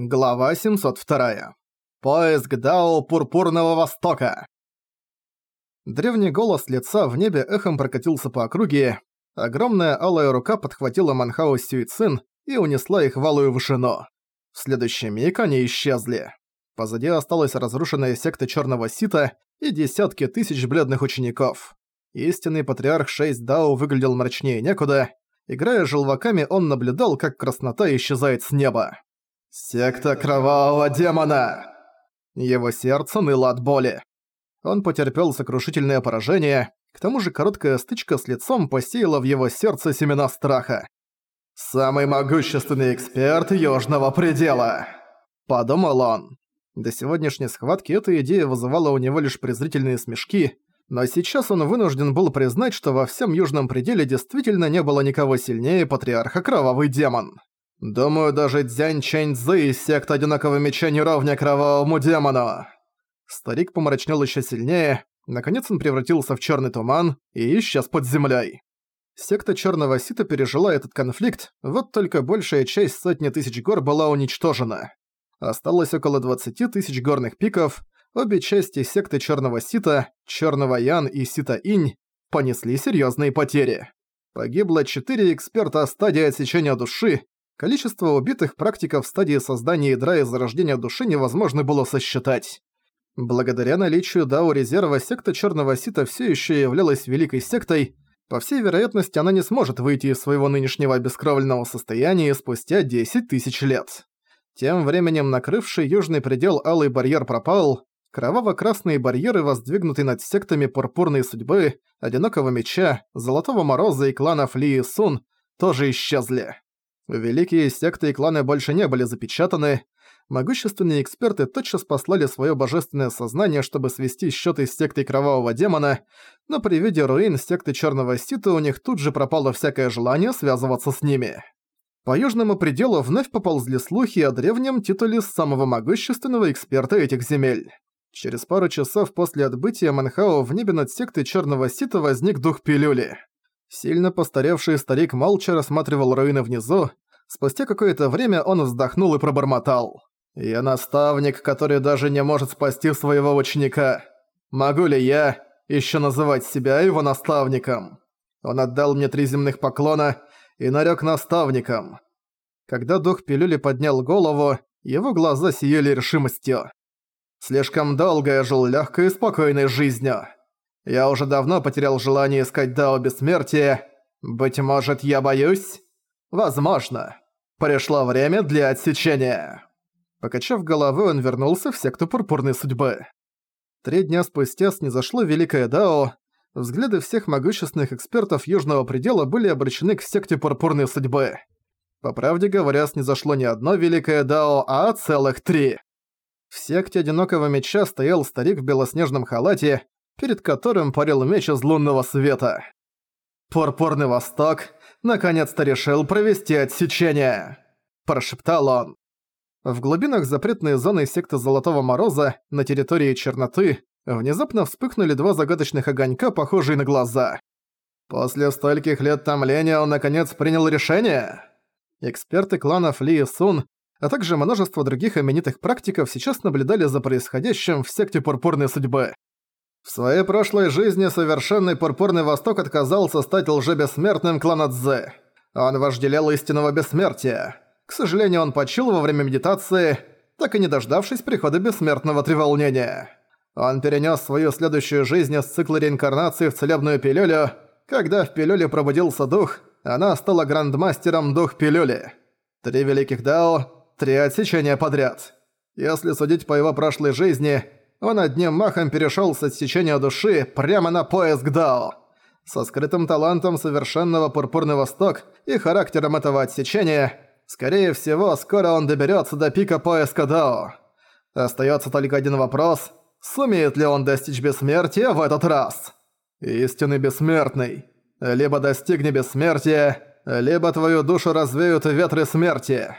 Глава 702. Поиск Дао Пурпурного Востока. Древний голос лица в небе эхом прокатился по округе. Огромная алая рука подхватила Манхао Сюицин и унесла их в алую вышину. В следующий миг они исчезли. Позади осталась разрушенная секта Черного Сита и десятки тысяч бледных учеников. Истинный патриарх 6 Дао выглядел мрачнее некуда. Играя желваками, он наблюдал, как краснота исчезает с неба. «Секта Кровавого Демона!» Его сердце ныло от боли. Он потерпел сокрушительное поражение, к тому же короткая стычка с лицом посеяла в его сердце семена страха. «Самый могущественный эксперт Южного Предела!» Подумал он. До сегодняшней схватки эта идея вызывала у него лишь презрительные смешки, но сейчас он вынужден был признать, что во всем Южном Пределе действительно не было никого сильнее Патриарха Кровавый Демон. Думаю, даже Дзянь Чэнь Цзы из секты Одинокого Меча не ровня Кровавому Демону. Старик помрачнел еще сильнее, наконец он превратился в черный туман и исчез под землей. Секта Черного Сита пережила этот конфликт, вот только большая часть сотни тысяч гор была уничтожена. Осталось около 20 тысяч горных пиков, обе части секты Черного Сита, Черного Ян и Сита Инь, понесли серьезные потери. Погибло 4 эксперта стадии отсечения души, Количество убитых практиков в стадии создания ядра и зарождения души невозможно было сосчитать. Благодаря наличию Дао резерва секта Черного Сита все еще являлась великой сектой, по всей вероятности она не сможет выйти из своего нынешнего обескровленного состояния спустя 10 тысяч лет. Тем временем накрывший южный предел Алый Барьер пропал, кроваво-красные барьеры, воздвигнутые над сектами Пурпурной Судьбы, Одинокого Меча, Золотого Мороза и кланов Ли и Сун, тоже исчезли. Великие секты и кланы больше не были запечатаны, могущественные эксперты тотчас послали свое божественное сознание, чтобы свести счеты с сектой Кровавого Демона, но при виде руин секты Черного Сита у них тут же пропало всякое желание связываться с ними. По южному пределу вновь поползли слухи о древнем титуле самого могущественного эксперта этих земель. Через пару часов после отбытия Манхао в небе над сектой Черного Сита возник дух пилюли. Сильно постаревший старик молча рассматривал руины внизу. Спустя какое-то время он вздохнул и пробормотал. «Я наставник, который даже не может спасти своего ученика. Могу ли я еще называть себя его наставником? Он отдал мне три земных поклона и нарек наставником». Когда дух пилюли поднял голову, его глаза сияли решимостью. «Слишком долго я жил легкой и спокойной жизнью. Я уже давно потерял желание искать Дао Бессмертия. Быть может, я боюсь? Возможно. Пришло время для отсечения. Покачав головой, он вернулся в секту Пурпурной Судьбы. Три дня спустя снизошло Великое Дао. Взгляды всех могущественных экспертов Южного Предела были обращены к секте Пурпурной Судьбы. По правде говоря, снизошло не одно Великое Дао, а целых три. В секте Одинокого Меча стоял старик в белоснежном халате, перед которым парил меч из лунного света. «Пурпурный Восток наконец-то решил провести отсечение!» – прошептал он. В глубинах запретной зоны секты Золотого Мороза на территории Черноты внезапно вспыхнули два загадочных огонька, похожие на глаза. После стольких лет томления он наконец принял решение? Эксперты кланов Ли и Сун, а также множество других именитых практиков сейчас наблюдали за происходящим в секте Пурпурной Судьбы. В своей прошлой жизни совершенный Пурпурный Восток отказался стать лжебессмертным клана Цзэ. Он вожделел истинного бессмертия. К сожалению, он почил во время медитации, так и не дождавшись прихода бессмертного треволнения. Он перенес свою следующую жизнь из цикла реинкарнации в целебную пилюлю. Когда в пилюле пробудился дух, она стала грандмастером дух пилюли. Три великих дао, три отсечения подряд. Если судить по его прошлой жизни – он одним махом перешёл с отсечения души прямо на поиск Дао. Со скрытым талантом совершенного Пурпурный Восток и характером этого отсечения, скорее всего, скоро он доберётся до пика поиска Дао. Остаётся только один вопрос – сумеет ли он достичь бессмертия в этот раз? Истинный бессмертный. Либо достигни бессмертия, либо твою душу развеют ветры смерти.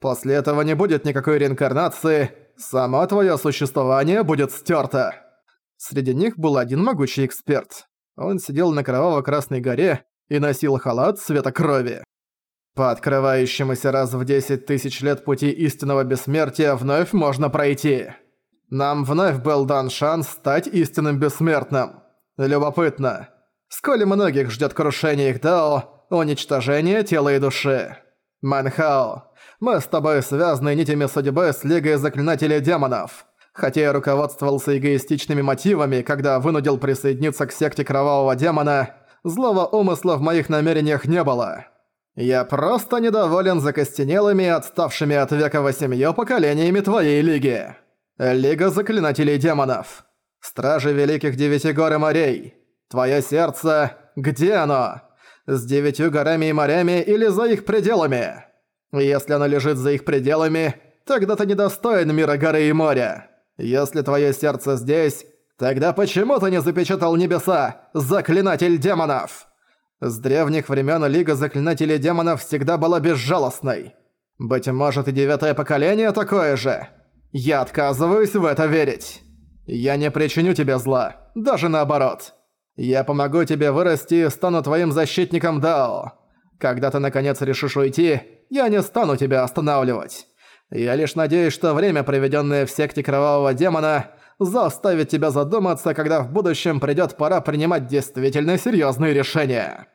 После этого не будет никакой реинкарнации – Само твое существование будет стерто. Среди них был один могучий эксперт. Он сидел на кроваво-красной горе и носил халат цвета крови. По открывающемуся раз в десять тысяч лет пути истинного бессмертия вновь можно пройти. Нам вновь был дан шанс стать истинным бессмертным. Любопытно. Сколь многих ждет крушение их Дао, уничтожение тела и души. Манхао, мы с тобой связаны нитями судьбы с Лигой Заклинателей Демонов. Хотя я руководствовался эгоистичными мотивами, когда вынудил присоединиться к секте Кровавого Демона, злого умысла в моих намерениях не было. Я просто недоволен закостенелыми и отставшими от века восемью поколениями твоей Лиги. Лига Заклинателей Демонов. Стражи Великих Девяти Гор и Морей. Твое сердце, где оно? С девятью горами и морями или за их пределами? Если оно лежит за их пределами, тогда ты недостоин мира горы и моря. Если твое сердце здесь, тогда почему ты не запечатал небеса, заклинатель демонов? С древних времен Лига Заклинателей Демонов всегда была безжалостной. Быть может и девятое поколение такое же. Я отказываюсь в это верить. Я не причиню тебе зла, даже наоборот. Я помогу тебе вырасти и стану твоим защитником Дао. Когда ты наконец решишь уйти, я не стану тебя останавливать. Я лишь надеюсь, что время, проведенное в секте Кровавого Демона, заставит тебя задуматься, когда в будущем придёт пора принимать действительно серьёзные решения».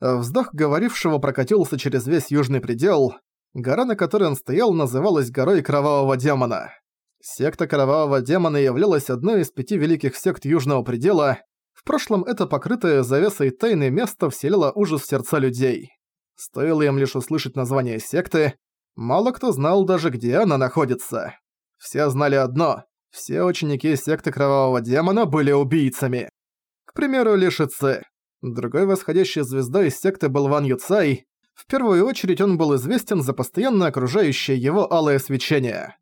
Вздох говорившего прокатился через весь южный предел. Гора, на которой он стоял, называлась Горой Кровавого Демона. Секта Кровавого Демона являлась одной из пяти великих сект Южного Предела. В прошлом это покрытое завесой тайны место вселило ужас в сердца людей. Стоило им лишь услышать название секты, мало кто знал даже, где она находится. Все знали одно – все ученики секты Кровавого Демона были убийцами. К примеру, Лишицы. Другой восходящей звездой из секты был Ван Юцай. В первую очередь он был известен за постоянно окружающее его алое свечение.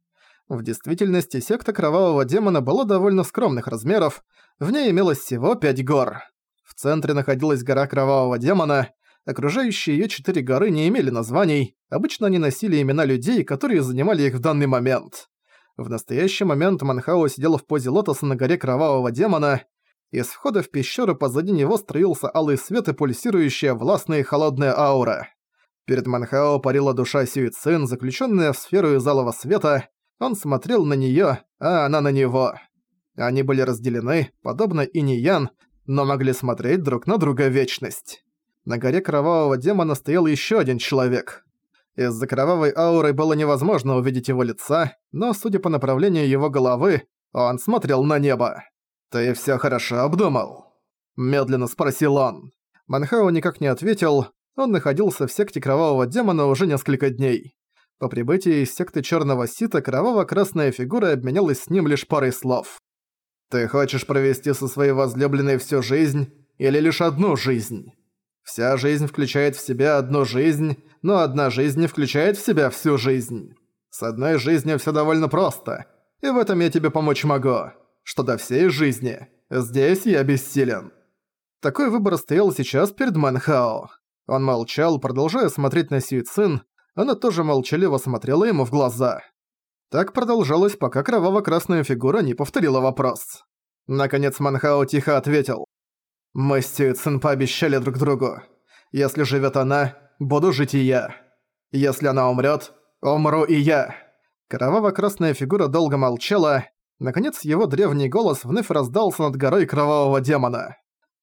В действительности секта Кровавого Демона была довольно скромных размеров, в ней имелось всего пять гор. В центре находилась гора Кровавого Демона, окружающие её четыре горы не имели названий, обычно они носили имена людей, которые занимали их в данный момент. В настоящий момент Манхао сидел в позе лотоса на горе Кровавого Демона, из входа в пещеру позади него строился алый свет и пульсирующая властная и холодная аура. Перед Манхао парила душа Сюицин, заключенная в сферу из алого света, он смотрел на неё, а она на него. Они были разделены, подобно инь но могли смотреть друг на друга вечность. На горе Кровавого Демона стоял еще один человек. Из-за кровавой ауры было невозможно увидеть его лица, но, судя по направлению его головы, он смотрел на небо. «Ты все хорошо обдумал?» Медленно спросил он. Манхао никак не ответил, он находился в секте Кровавого Демона уже несколько дней. По прибытии из секты Черного Сита кроваво-красная фигура обменялась с ним лишь парой слов. «Ты хочешь провести со своей возлюбленной всю жизнь или лишь одну жизнь?» Вся жизнь включает в себя одну жизнь, но одна жизнь не включает в себя всю жизнь. С одной жизнью все довольно просто, и в этом я тебе помочь могу. Что до всей жизни, здесь я бессилен. Такой выбор стоял сейчас перед Манхао. Он молчал, продолжая смотреть на Сюицин, она тоже молчаливо смотрела ему в глаза. Так продолжалось, пока кроваво-красная фигура не повторила вопрос. Наконец Манхао тихо ответил. Мы с Тюицин пообещали друг другу. Если живет она, буду жить и я. Если она умрет, умру и я. Кроваво-красная фигура долго молчала. Наконец его древний голос вновь раздался над горой кровавого демона.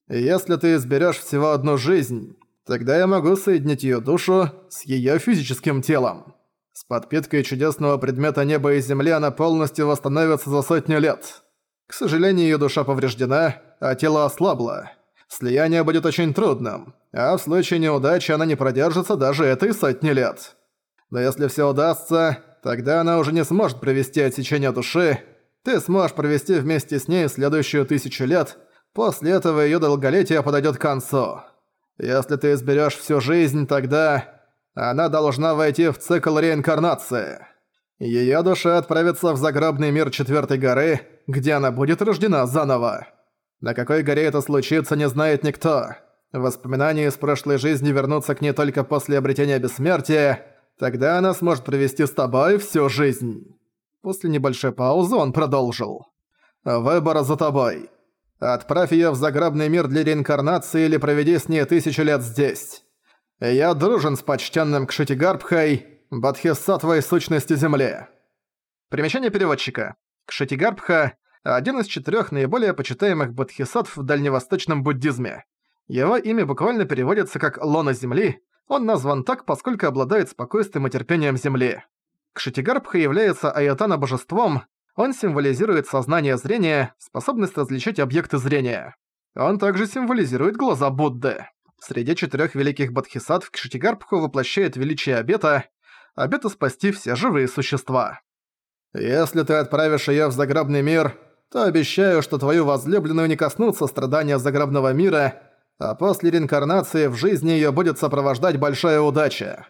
«Если ты изберешь всего одну жизнь, тогда я могу соединить ее душу с ее физическим телом. С подпиткой чудесного предмета неба и земли она полностью восстановится за сотню лет. К сожалению, ее душа повреждена, а тело ослабло слияние будет очень трудным, а в случае неудачи она не продержится даже этой сотни лет. Но если все удастся, тогда она уже не сможет провести отсечение души, ты сможешь провести вместе с ней следующую тысячу лет, после этого ее долголетие подойдет к концу. Если ты изберешь всю жизнь, тогда она должна войти в цикл реинкарнации. Ее душа отправится в загробный мир Четвертой горы, где она будет рождена заново. На какой горе это случится, не знает никто. Воспоминания из прошлой жизни вернутся к ней только после обретения бессмертия. Тогда она сможет провести с тобой всю жизнь». После небольшой паузы он продолжил. «Выбор за тобой. Отправь её в загробный мир для реинкарнации или проведи с ней тысячу лет здесь. Я дружен с почтенным Кшитигарбхой, Бадхисатвой сущности Земли. Примечание переводчика. Кшитигарбха – один из четырех наиболее почитаемых бодхисаттв в дальневосточном буддизме. Его имя буквально переводится как «лона Земли», он назван так, поскольку обладает спокойствием и терпением Земли. Кшитигарбха является айотана-божеством, он символизирует сознание зрения, способность различать объекты зрения. Он также символизирует глаза Будды. Среди четырех великих бодхисаттв Кшитигарбху воплощает величие обета, обета спасти все живые существа. «Если ты отправишь её в загробный мир, то обещаю, что твою возлюбленную не коснутся страдания загробного мира, а после реинкарнации в жизни её будет сопровождать большая удача.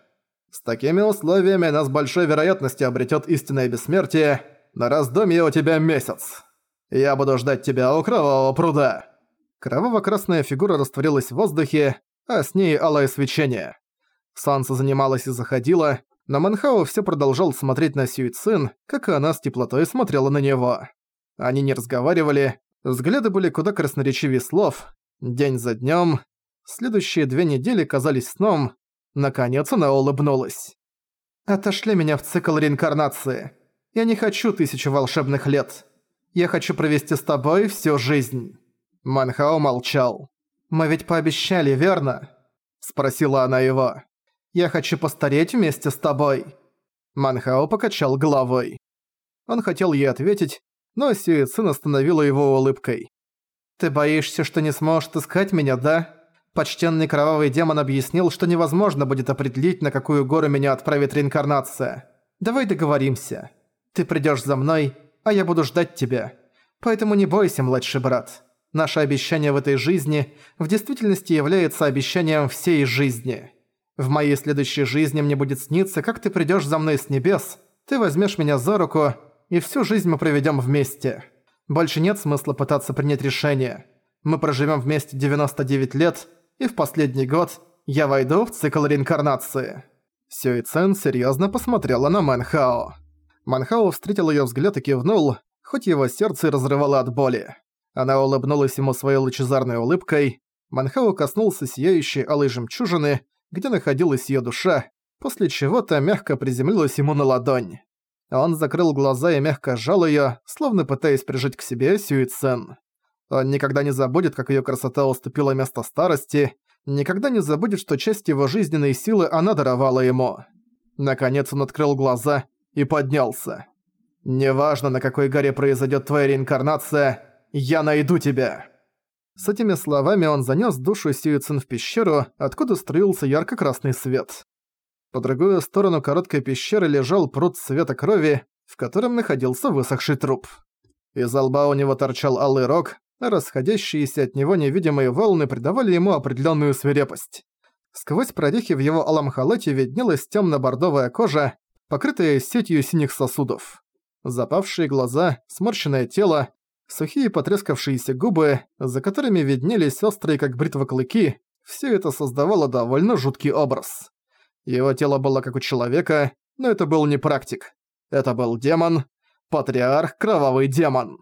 С такими условиями она с большой вероятностью обретёт истинное бессмертие, на раздумье у тебя месяц. Я буду ждать тебя у кровавого пруда». Кроваво-красная фигура растворилась в воздухе, а с ней алое свечение. Солнце занималось и заходило, но Манхао всё продолжал смотреть на Сюй Цин, как и она с теплотой смотрела на него. Они не разговаривали, взгляды были куда красноречивее слов, день за днём. Следующие две недели казались сном. Наконец она улыбнулась. «Отошли меня в цикл реинкарнации. Я не хочу тысячу волшебных лет. Я хочу провести с тобой всю жизнь». Манхао молчал. «Мы ведь пообещали, верно?» Спросила она его. «Я хочу постареть вместе с тобой». Манхао покачал головой. Он хотел ей ответить, но Сюэ Цин остановила его улыбкой. «Ты боишься, что не сможешь искать меня, да? Почтенный кровавый демон объяснил, что невозможно будет определить, на какую гору меня отправит реинкарнация. Давай договоримся. Ты придёшь за мной, а я буду ждать тебя. Поэтому не бойся, младший брат. Наше обещание в этой жизни в действительности является обещанием всей жизни. В моей следующей жизни мне будет сниться, как ты придёшь за мной с небес, ты возьмешь меня за руку, и всю жизнь мы проведём вместе. Больше нет смысла пытаться принять решение. Мы проживём вместе 99 лет, и в последний год я войду в цикл реинкарнации». Сюй Цен серьёзно посмотрела на Мэнхао. Манхао встретил её взгляд и кивнул, хоть его сердце и разрывало от боли. Она улыбнулась ему своей лучезарной улыбкой. Манхао коснулся сияющей алой жемчужины, где находилась её душа, после чего та мягко приземлилась ему на ладонь. Он закрыл глаза и мягко сжал её, словно пытаясь прижать к себе Сюицен. Он никогда не забудет, как её красота уступила место старости, никогда не забудет, что часть его жизненной силы она даровала ему. Наконец он открыл глаза и поднялся. «Неважно, на какой горе произойдет твоя реинкарнация, я найду тебя!» С этими словами он занёс душу Сиюцин в пещеру, откуда струился ярко-красный свет. По другую сторону короткой пещеры лежал пруд света крови, в котором находился высохший труп. Из лба у него торчал алый рог, а расходящиеся от него невидимые волны придавали ему определенную свирепость. Сквозь прорехи в его алом халате виднелась темно-бордовая кожа, покрытая сетью синих сосудов. Запавшие глаза, сморщенное тело, сухие потрескавшиеся губы, за которыми виднелись острые как бритва клыки, все это создавало довольно жуткий образ. Его тело было как у человека, но это был не практик. Это был демон, патриарх Кровавый Демон.